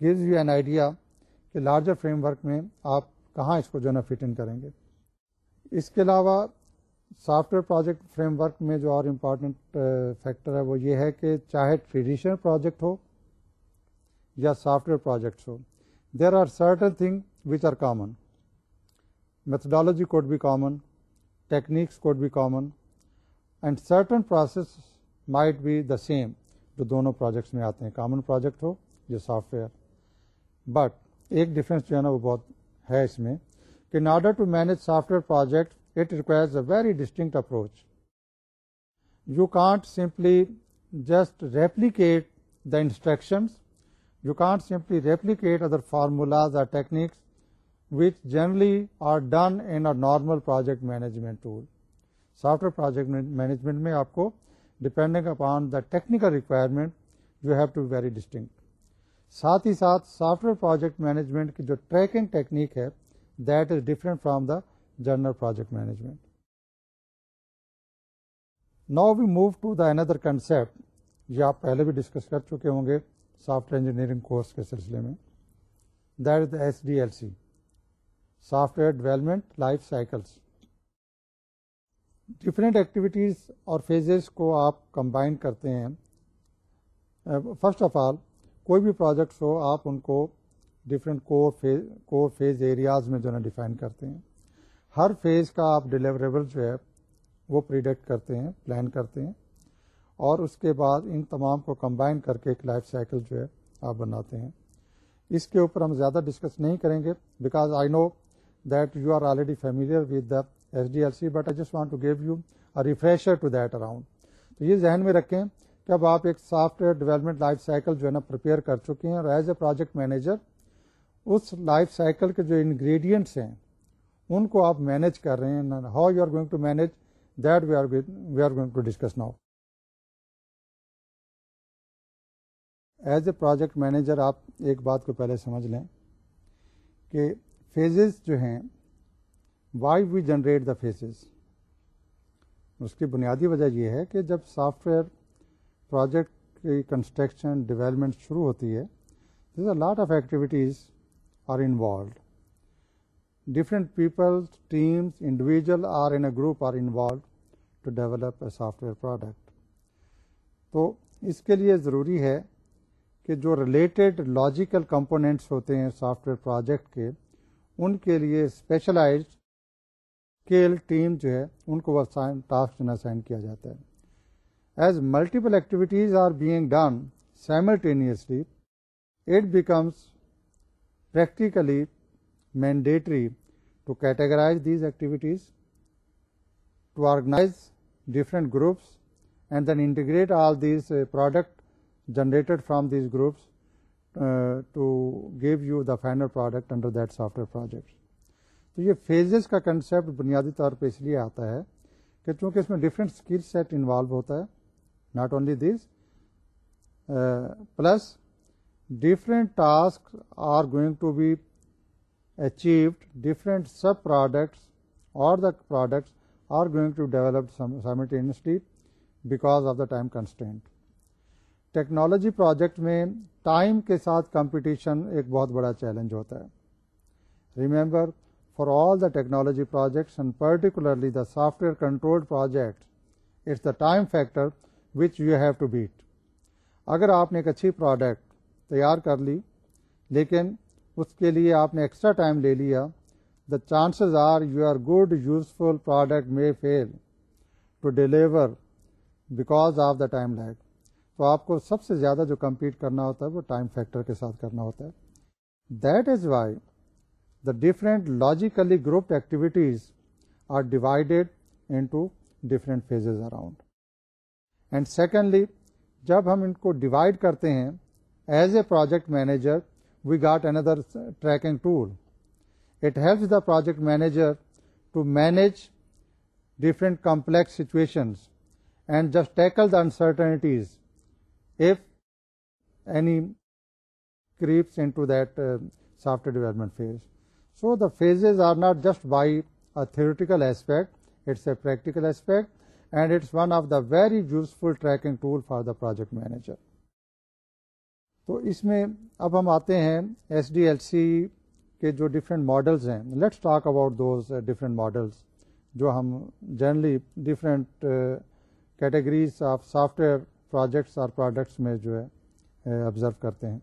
gives you an idea کہ لارجر فریم ورک میں آپ کہاں اس کو جو ہے نا فٹ ان کریں گے اس کے علاوہ software project framework میں جو اور امپارٹنٹ فیکٹر uh, ہے وہ یہ ہے کہ چاہے ٹریڈیشنل پروجیکٹ ہو یا سافٹ ویئر پروجیکٹس ہو there are certain thing which are common methodology could بھی کامن ٹیکنیکس کوٹ بھی common and certain process might be the same جو دونوں پروجیکٹس میں آتے ہیں کامن پروجیکٹ ہو یا سافٹ ویئر بٹ ایک ڈفرینس جو ہے نا وہ بہت ہے اس میں کہ in order to manage software project it requires a very distinct approach you can't simply just replicate the instructions you can't simply replicate other formulas or techniques which generally are done in normal project management tool software project management میں آپ کو depend upon the technical requirement you have to very distinct ساتھ ہی ساتھ software project management کی جو tracking technique ہے that is different from the general project management now we move to the another concept یہ آپ پہلے بھی ڈسکس کر چکے ہوں گے سافٹ ویئر انجینئرنگ کورس کے سلسلے میں that is S D L C software development life cycles different activities اور فیزز کو آپ کمبائن کرتے ہیں فرسٹ آف آل کوئی بھی پروجیکٹس ہو آپ ان کو ڈفرینٹ کو فیز ایریاز میں جو ہے ڈیفائن کرتے ہیں ہر فیز کا آپ ڈیلیوریبل جو ہے وہ پریڈکٹ کرتے ہیں پلان کرتے ہیں اور اس کے بعد ان تمام کو کمبائن کر کے ایک لائف سائیکل جو ہے آپ بناتے ہیں اس کے اوپر ہم زیادہ ڈسکس نہیں کریں گے because I know that you are already familiar with the S D F C but جس want to give you a refresher to that around تو یہ ذہن میں رکھیں کہ اب آپ ایک software development life cycle جو ہے نا پریپیئر کر چکے ہیں اور ایز اے پروجیکٹ مینیجر اس لائف سائیکل کے جو انگریڈینٹس ہیں ان کو آپ مینیج کر رہے ہیں how you are going to manage that we are we are going to discuss now as a project manager آپ ایک بات کو پہلے سمجھ لیں کہ فیزز جو ہیں why we generate the phases اس کی بنیادی وجہ یہ ہے کہ جب سافٹ ویئر پروجیکٹ کی کنسٹرکشن ڈیولپمنٹ شروع ہوتی ہے there's a lot of activities are involved different peoples teams individual or in a group are involved to develop a software product تو اس کے لیے ضروری ہے کہ جو ریلیٹڈ لاجیکل کمپوننٹس ہوتے ہیں سافٹ ویئر پروجیکٹ کے ان کے لیے اسپیشلائز کیل ٹیم جو ہے ان کو ٹاسک جو اسائن کیا جاتا ہے as multiple activities are being done simultaneously it becomes practically mandatory to categorize these activities to organize different groups and then integrate all these product generated from these groups to give you the final product under that software project تو یہ phases کا concept بنیادی طور پہ اس لیے آتا ہے کہ چونکہ اس میں ڈفرینٹ اسکل سیٹ انوالو ہوتا ہے not only this plus different task are going to be achieved different sub products اور the products are going to develop simultaneously because of the time constant technology project میں time کے ساتھ competition ایک بہت بڑا challenge ہوتا ہے remember for all the technology projects and particularly the software control project it's the time factor which you have to beat اگر آپ نے ایک اچھی پروڈکٹ تیار کر لی لیکن اس کے لیے آپ نے ایکسٹرا ٹائم لے لیا the chances are you are good useful product may fail to deliver because of the time like تو آپ کو سب سے زیادہ جو کمپیٹ کرنا ہوتا ہے وہ ٹائم فیکٹر کے ساتھ کرنا ہوتا ہے that is why the different logically group activities are divided into phases around and secondly جب ہم ان کو ڈیوائڈ کرتے ہیں as a project manager we got another tracking tool it helps the project manager to manage different complex situations and just tackle the uncertainties ی creeps into software development phase so the phases are not just by a theoretical aspect it's a practical aspect and it's one of the very useful tracking tool for the project manager تو اس میں اب ہم آتے ہیں S D L C کے جو different models ہیں let's talk about those different models جو ہم generally different categories of software projects اور پروڈکٹس میں جو ہے آبزرو کرتے ہیں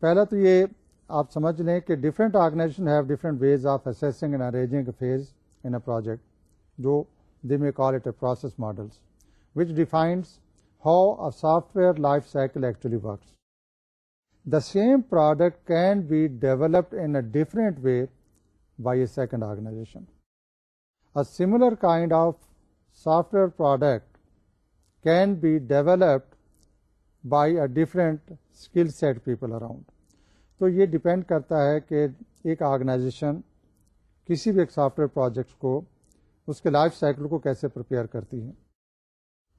پہلا تو یہ آپ سمجھ لیں کہ different organization have different ways of assessing and arranging phase in a project جو they may call it a process models which defines how a software life cycle actually works the same product can be developed in a different way by a second organization a similar kind of software product can be developed by a different skill set people around تو یہ depend کرتا ہے کہ ایک organization کسی بھی ایک software project کو اس کے لائف سائیکل کو کیسے پریپیئر کرتی ہے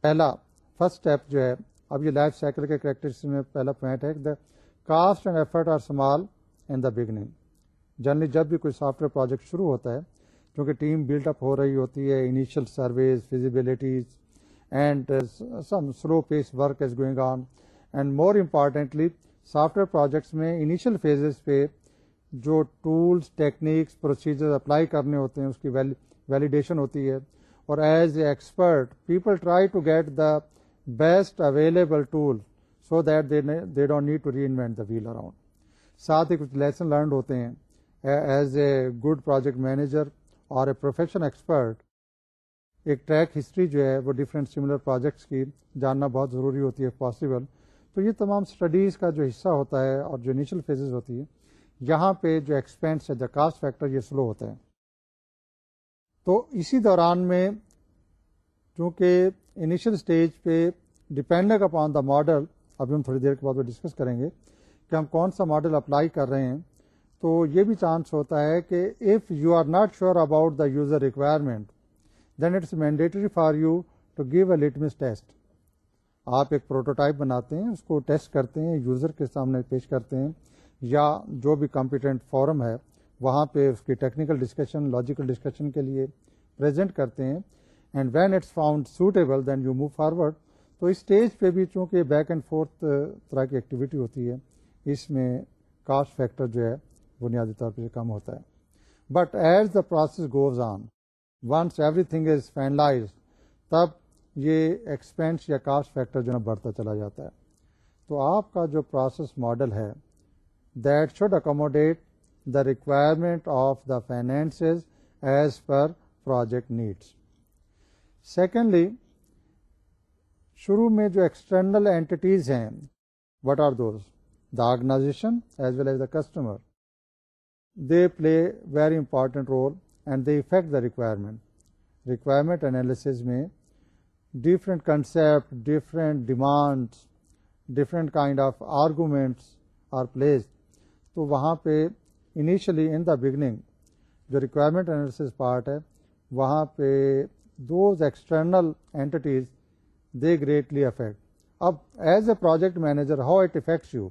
پہلا فرسٹ اسٹیپ جو ہے اب یہ لائف سائیکل کے کریکٹرس میں پہلا پوائنٹ ہے the cost and effort are small in the beginning generally جب بھی کوئی سافٹ ویئر پروجیکٹ شروع ہوتا ہے کیونکہ ٹیم بلڈ اپ ہو رہی ہوتی ہے initial surveys feasibilities and some slow pace work is going on and more importantly software projects میں انیشیل فیزز پہ جو ٹولس ٹیکنیکس پروسیجر اپلائی کرنے ہوتے ہیں اس کی ویلیڈیشن ہوتی ہے اور as a expert people try to get the best available tool so that they don't need to reinvent the wheel around ساتھ ہی کچھ لیسن لرنڈ ہوتے ہیں as a good project manager اور اے پروفیشن ایکسپرٹ ایک track history جو ہے وہ ڈفرینٹ سملر پروجیکٹس کی جاننا بہت ضروری ہوتی ہے پاسبل تو یہ تمام اسٹڈیز کا جو حصہ ہوتا ہے اور جو انیشیل فیزز ہوتی ہے یہاں پہ جو ایکسپینس ہے دا کاسٹ فیکٹر یہ سلو ہوتا ہے تو اسی دوران میں چونکہ انیشیل اسٹیج پہ ڈپینڈ اپان دا ماڈل ابھی ہم تھوڑی دیر کے بعد وہ ڈسکس کریں گے کہ ہم کون سا ماڈل اپلائی کر رہے ہیں تو یہ بھی چانس ہوتا ہے کہ if you are not sure about the user requirement then it's mandatory for you to give a litmus test آپ ایک پروٹوٹائپ بناتے ہیں اس کو ٹیسٹ کرتے ہیں یوزر کے سامنے پیش کرتے ہیں یا جو بھی کمپیٹنٹ فارم ہے وہاں پہ اس کی ٹیکنیکل ڈسکشن لاجیکل ڈسکشن کے لیے پریزنٹ کرتے ہیں and when it's found suitable then you move forward تو اس اسٹیج پہ بھی چونکہ بیک اینڈ فورتھ طرح کی ایکٹیویٹی ہوتی ہے اس میں کاسٹ فیکٹر جو ہے بنیادی طور پہ کم ہوتا ہے but as the process goes on once everything is finalise تب یہ ایکسپینس یا کاسٹ فیکٹر جو ہے نا بڑھتا چلا جاتا ہے تو آپ کا جو پروسیس ماڈل ہے that should accommodate the requirement of the finances as per project needs secondly شروع میں جو ایکسٹرنل اینٹیز ہیں what are those the organization as well as the customer they play very important role and they affect the requirement requirement analysis میں different concept different demands different kind of arguments are please تو وہاں پہ initially in the beginning جو requirement analysis part ہے وہاں پہ those external entities they greatly affect اب as a project manager how it affects you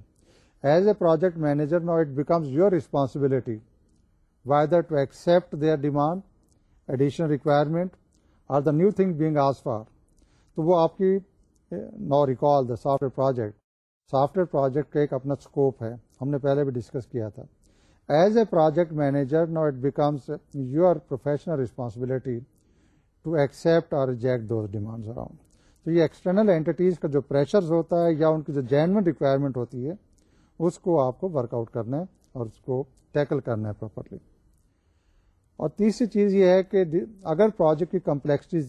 as a project manager now it becomes your responsibility whether to accept their demand additional requirement or the new thing being آز for تو وہ آپ کی eh, now recall the software project software project کا ایک اپنا scope ہے ہم نے پہلے بھی ڈسکس کیا تھا as a project manager now it becomes your professional responsibility to accept اور ریجیکٹ دوز اراؤنڈ تو یہ ایکسٹرنل اینٹیز کا جو پریشرز ہوتا ہے یا ان کی جو جینون ریکوائرمنٹ ہوتی ہے اس کو آپ کو ورک آؤٹ کرنا ہے اور اس کو ٹیکل کرنا ہے پراپرلی اور تیسری چیز یہ ہے کہ اگر پروجیکٹ کی کمپلیکسٹیز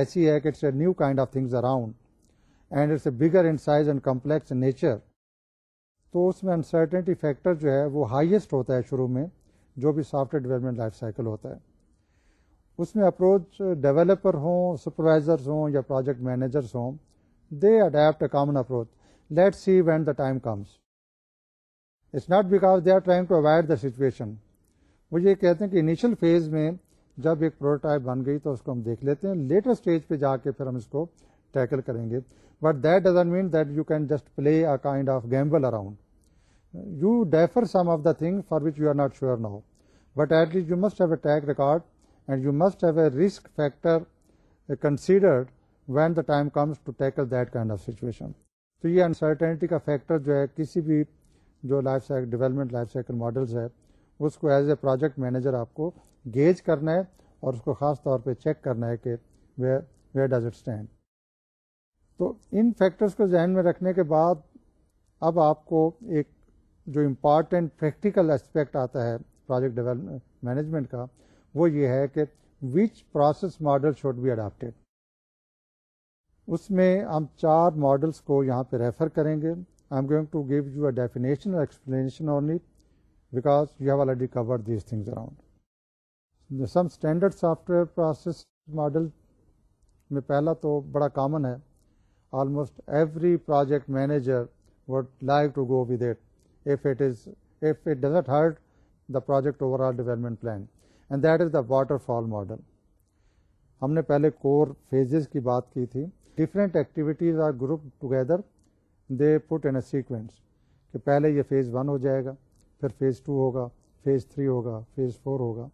ایسی ہے کہ it's a new kind of things around and it's a bigger in size and complex nature تو اس میں انسرٹنٹی فیکٹر جو ہے وہ ہائیسٹ ہوتا ہے شروع میں جو بھی software development life cycle ہوتا ہے اس میں اپروچ ڈیولپر ہوں سپروائزرز ہوں یا پروجیکٹ مینیجرس ہوں they adopt a common approach let see when the time comes it's not because they are trying to avoid the situation وہ یہ کہتے ہیں کہ انیشل فیز میں جب ایک پروٹوٹائپ بن گئی تو اس کو ہم دیکھ لیتے ہیں لیٹر اسٹیج پہ جا کے پھر ہم اس کو ٹیکل کریں گے but that doesn't mean that you can just play a kind of gamble around you defer some of the thing for which you are not sure no but at least you must have a take record and you must have a risk factor considered when the time comes to tackle that kind of situation تو یہ uncertainty کا factor جو ہے کسی بھی جو life cycle development life cycle models ہے اس کو ایز اے پروجیکٹ مینیجر آپ کو گیج کرنا ہے اور اس کو خاص طور پہ چیک کرنا ہے کہ ویئر ویئر اٹ اسٹینڈ تو ان فیکٹرس کو ذہن میں رکھنے کے بعد اب آپ کو ایک جو امپارٹینٹ پریکٹیکل اسپیکٹ آتا ہے پروجیکٹ ڈیولپمنٹ مینجمنٹ کا وہ یہ ہے کہ which process model should be adapted اس میں ہم چار ماڈلس کو یہاں پہ ریفر کریں گے I am going to give you a definition اور explanation only because you have already cover these things around some standard software process model میں پہلا تو بڑا کامن ہے almost every project manager would like to go with it if it is if it does hurt the project overall development plan and that is the water fall model ہم نے پہلے cover phases کی بات کی تھی different activities are group together they put in a sequence کہ پہلے یہ فیز ون ہو جائے گا پھر فیز ٹو ہوگا فیز تھری ہوگا فیز فور ہوگا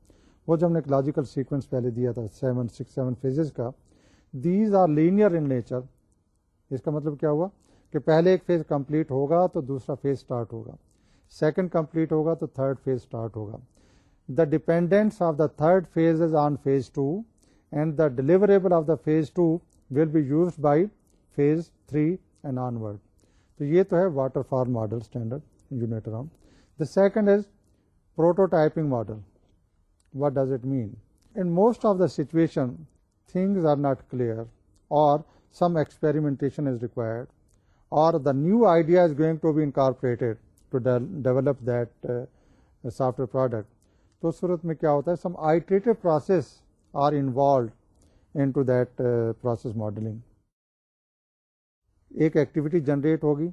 وہ جب ہم نے ایک لاجیکل سیکوینس پہلے دیا تھا سیون سکس سیون فیزز کا these are linear in nature اس کا مطلب کیا ہوا کہ پہلے ایک فیز کمپلیٹ ہوگا تو دوسرا فیز اسٹارٹ ہوگا سیکنڈ کمپلیٹ ہوگا تو تھرڈ فیز اسٹارٹ ہوگا the dependence of the third phase on phase two and the deliverable of the phase two will be used by phase three and onward تو یہ تو ہے waterfall model standard unit around the second is prototyping model what does it mean in most of the situation things are not clear اور سم experimentation is required اور the new idea is going to be incorporated develop that software product تو صورت میں کیا ہوتا ہے some iterated process are involved in that process modelling activity generate ہوگی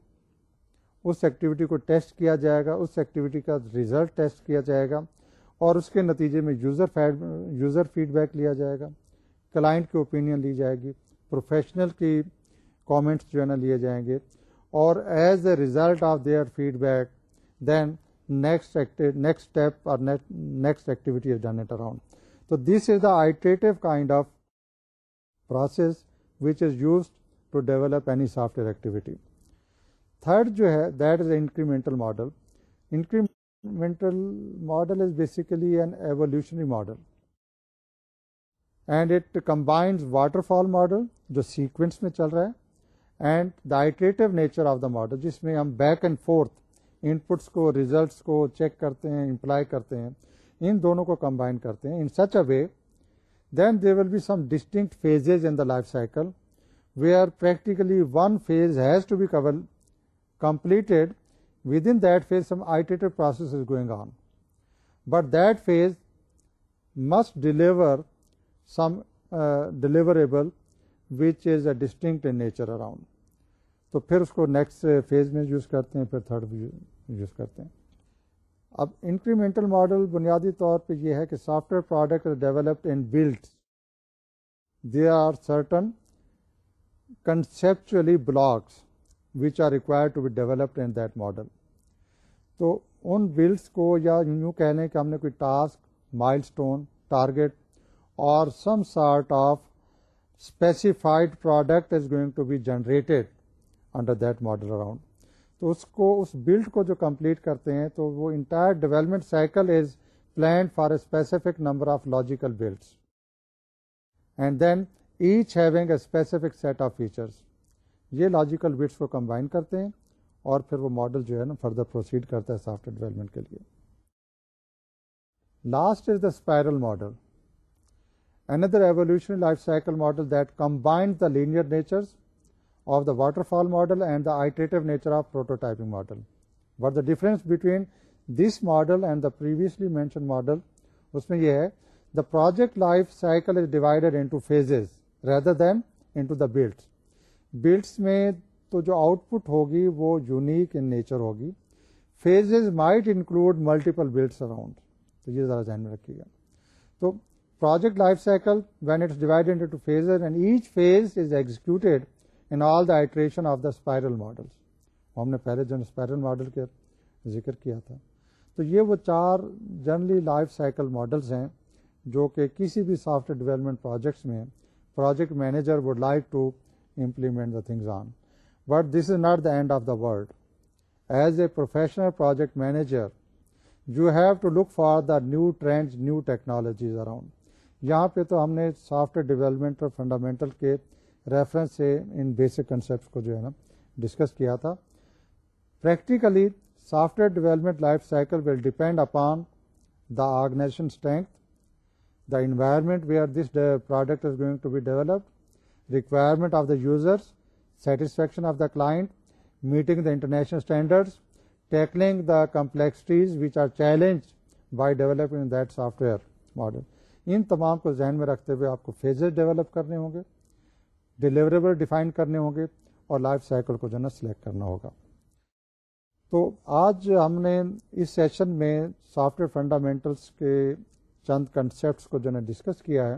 اس ایکٹیویٹی کو ٹیسٹ کیا جائے گا اس ایکٹیویٹی کا ریزلٹ ٹیسٹ کیا جائے گا اور اس کے نتیجے میں user feed user feedback لیا جائے گا کلائنٹ کی اوپینین لی جائے گی پروفیشنل کی کامنٹس جو ہے نا لیے جائیں گے اور as a result of their feedback then next next step اور next activity is done at around تو this is the iterative kind of process which is used to develop any software activity third جو ہے that is a incremental model incremental model is basically an evolutionary model and it combines water fall model جو sequence میں چل رہا ہے and the iterative nature of the model جس میں ہم بیک اینڈ فورتھ پٹس کو ریزلٹس کو چیک کرتے ہیں امپلائی کرتے ہیں ان دونوں کو کمبائن کرتے ہیں in such a way then there will be some distinct phases in the life cycle way are practically one phase has to be cover completed within that phase some is process is going on but that phase must deliver some which which is a in nature around تو پھر اس کو next phase میں use کرتے ہیں پھر third use کرتے ہیں اب انکریمنٹل ماڈل بنیادی طور پہ یہ ہے کہ software product developed in build they are certain conceptually blocks which are require to be developed in that model تو ان بلٹس کو یا یوں کہنے کہ ہم نے کوئی ٹاسک مائل اسٹون ٹارگیٹ اور some sort of specified product is going to be generated under that model around تو اس کو اس بلڈ کو جو کمپلیٹ کرتے ہیں تو وہ entire development cycle is planned for a specific number of logical builds and then each having a specific set of features یہ لاجیکل بٹس کو کمبائن کرتے ہیں اور پھر وہ ماڈل جو ہے نا فردر پروسیڈ کرتا ہے سافٹ ویئر ڈیولپمنٹ کے لیے last is the spiral model evolution life cycle model that combined the linear combiner of the water fall model and the iterative nature of داٹری model but the difference between this model and the previously mention model اس میں یہ ہے the project life cycle is divided into into phases rather than the Bullet builds میں تو جو output ہوگی وہ unique in nature ہوگی phases might include multiple builds around تو یہ ذرا ذہن میں رکھیے گا تو project life cycle when it's divided each phase is executed in all the iteration of the spiral models ہم نے پہلے جن اسپائرل ماڈل کے ذکر کیا تھا تو یہ وہ چار جنرلی لائف سائیکل ماڈلس ہیں جو کہ کسی بھی سافٹ ویئر ڈیولپمنٹ پروجیکٹس میں project manager would like to implement the things on but this is not the end of the world as a professional project manager you have to look for the new trend new technologies around یہاں پہ تو ہم نے software development اور fundamental کے reference سے ان basic concepts کو جو ہے نا ڈسکس کیا تھا practically software development life cycle will depend upon the organization strength the environment we are this product is going to be developed requirement of the user satisfaction of the client meeting the international standard tackling the complexities which are challenge by developing that software model ان تمام کو ذہن میں رکھتے ہوئے آپ کو phases develop کرنے ہوں گے ڈیلیوریبل ڈیفائن کرنے ہوں گے اور لائف سائیکل کو جو ہے نا سلیکٹ کرنا ہوگا تو آج ہم نے اس سیشن میں سافٹ ویئر فنڈامینٹلس کے چند کنسیپٹس کو جو ہے نا ڈسکس کیا ہے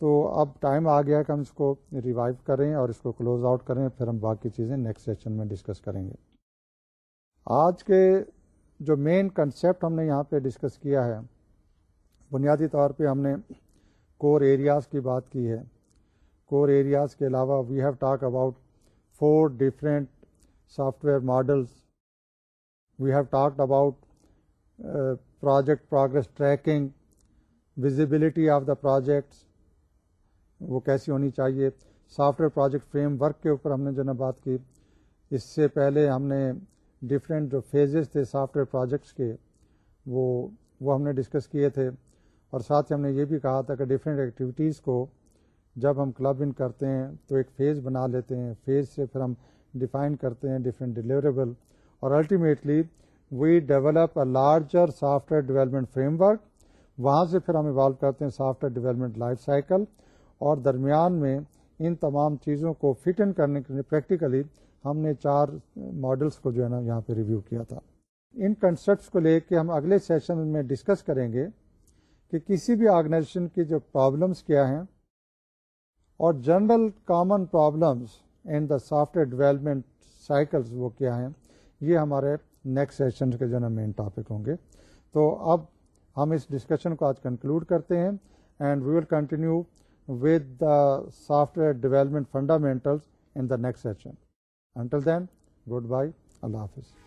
تو اب ٹائم آ گیا ہے کہ ہم اس کو ریوائو کریں اور اس کو کلوز آؤٹ کریں پھر ہم باقی چیزیں نیکسٹ سیشن میں ڈسکس کریں گے آج کے جو مین کنسیپٹ ہم نے یہاں پہ ڈسکس کیا ہے بنیادی طور پہ ہم نے کور ایریاز کی بات کی ہے کور ایریاز کے علاوہ we have talk about four different software models we have talked about project progress tracking visibility of the projects وہ کیسی ہونی چاہیے software project framework کے اوپر ہم نے جو ہے نا بات کی اس سے پہلے ہم نے ڈفرینٹ جو فیزز تھے سافٹ ویئر پروجیکٹس کے وہ وہ ہم نے ڈسکس کیے تھے اور ساتھ ہی ہم نے یہ بھی کہا تھا کہ ڈفرینٹ ایکٹیویٹیز کو جب ہم کلب ان کرتے ہیں تو ایک فیز بنا لیتے ہیں فیز سے پھر ہم ڈیفائن کرتے ہیں ڈفرینٹ ڈیلیوریبل اور ultimately we develop a larger software development framework وہاں سے پھر ہم ایوالو کرتے ہیں software development life cycle اور درمیان میں ان تمام چیزوں کو فٹ ان کرنے کے لیے پریکٹیکلی ہم نے چار ماڈلس کو جو ہے نا یہاں پہ ریویو کیا تھا ان کنسپٹس کو لے کے ہم اگلے سیشن میں ڈسکس کریں گے کہ کسی بھی آرگنائزیشن کی جو پرابلمس کیا ہیں اور general common problems in the software development cycles وہ کیا ہیں یہ ہمارے نیکسٹ سیشن کے جو ہے نا مین ٹاپک ہوں گے تو اب ہم اس ڈسکشن کو آج کنکلوڈ کرتے ہیں and we will continue with the software development fundamentals in the next session until then goodbye اللہ حافظ